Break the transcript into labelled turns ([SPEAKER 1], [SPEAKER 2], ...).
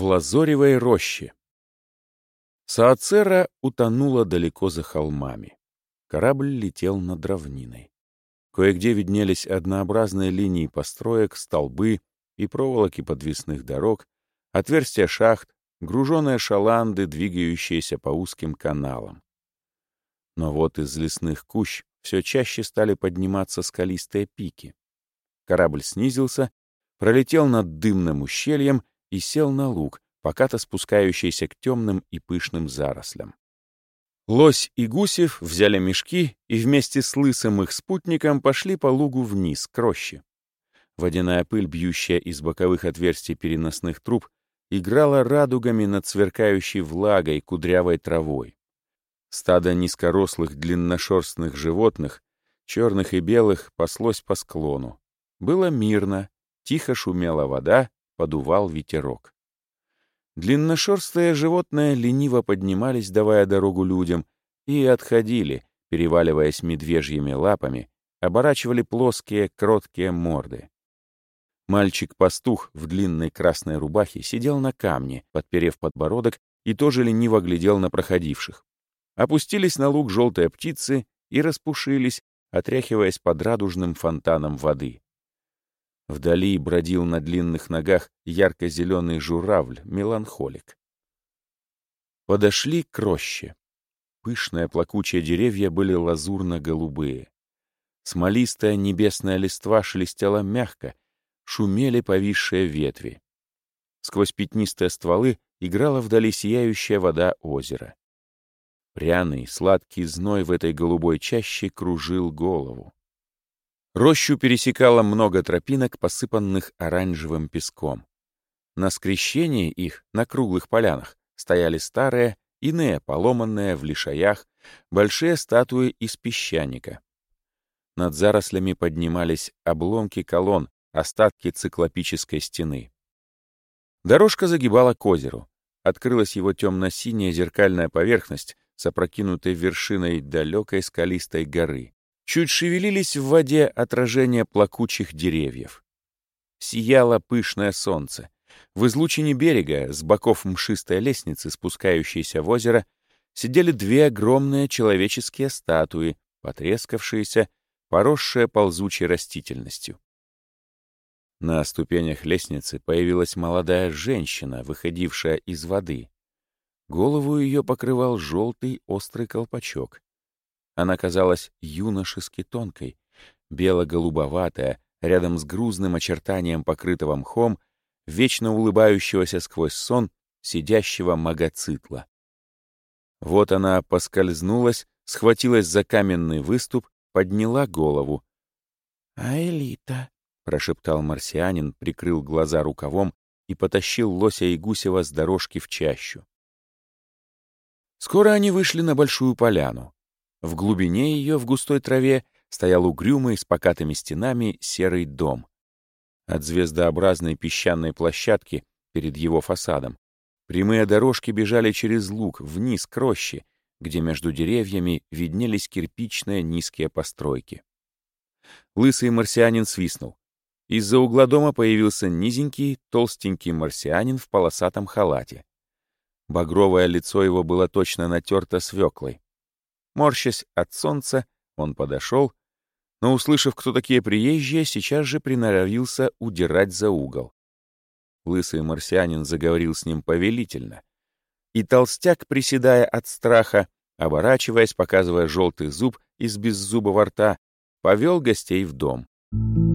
[SPEAKER 1] В лазоревой роще. Саацера утонула далеко за холмами. Корабль летел над равниной. Кое-где виднелись однообразные линии построек, столбы и проволоки подвесных дорог, отверстия шахт, груженные шаланды, двигающиеся по узким каналам. Но вот из лесных кущ все чаще стали подниматься скалистые пики. Корабль снизился, пролетел над дымным ущельем и сел на луг, покато спускающийся к темным и пышным зарослям. Лось и Гусев взяли мешки и вместе с лысым их спутником пошли по лугу вниз, к роще. Водяная пыль, бьющая из боковых отверстий переносных труб, играла радугами над сверкающей влагой кудрявой травой. Стадо низкорослых длинношерстных животных, черных и белых, паслось по склону. Было мирно, тихо шумела вода, подувал ветерок. Длинношерстые животные лениво поднимались, давая дорогу людям, и отходили, переваливаясь медвежьими лапами, оборачивали плоские, кроткие морды. Мальчик-пастух в длинной красной рубахе сидел на камне, подперев подбородок, и тоже лениво глядел на проходивших. Опустились на луг желтые птицы и распушились, отряхиваясь под радужным фонтаном воды. Вдали бродил на длинных ногах ярко-зеленый журавль, меланхолик. Подошли к роще. Пышные плакучие деревья были лазурно-голубые. Смолистая небесная листва шелестела мягко, шумели повисшие ветви. Сквозь пятнистые стволы играла вдали сияющая вода озера. Пряный, сладкий зной в этой голубой чаще кружил голову. Рощу пересекало много тропинок, посыпанных оранжевым песком. На скрещении их, на круглых полянах, стояли старые, иные поломанные в лишаях, большие статуи из песчаника. Над зарослями поднимались обломки колонн, остатки циклопической стены. Дорожка загибала к озеру. Открылась его темно-синяя зеркальная поверхность с опрокинутой вершиной далекой скалистой горы. Чуть шевелились в воде отражения плакучих деревьев. Сияло пышное солнце. В излучине берега, с боков мшистой лестницы, спускающейся в озеро, сидели две огромные человеческие статуи, потрескавшиеся, поросшие ползучей растительностью. На ступенях лестницы появилась молодая женщина, выходившая из воды. Голову ее покрывал желтый острый колпачок. Она казалась юношески тонкой, бело-голубоватая, рядом с грузным очертанием покрытого мхом, вечно улыбающегося сквозь сон сидящего магоцитла. Вот она поскользнулась, схватилась за каменный выступ, подняла голову. «Аэлита», — прошептал марсианин, прикрыл глаза рукавом и потащил лося и гусева с дорожки в чащу. Скоро они вышли на большую поляну. В глубине ее, в густой траве, стоял угрюмый с покатыми стенами серый дом. От звездообразной песчаной площадки перед его фасадом прямые дорожки бежали через луг вниз к роще, где между деревьями виднелись кирпичные низкие постройки. Лысый марсианин свистнул. Из-за угла дома появился низенький, толстенький марсианин в полосатом халате. Багровое лицо его было точно натерто свеклой. Морщась от солнца, он подошел, но, услышав, кто такие приезжие, сейчас же приноровился удирать за угол. Лысый марсианин заговорил с ним повелительно. И толстяк, приседая от страха, оборачиваясь, показывая желтый зуб из беззубого рта, повел гостей в дом. Thank you.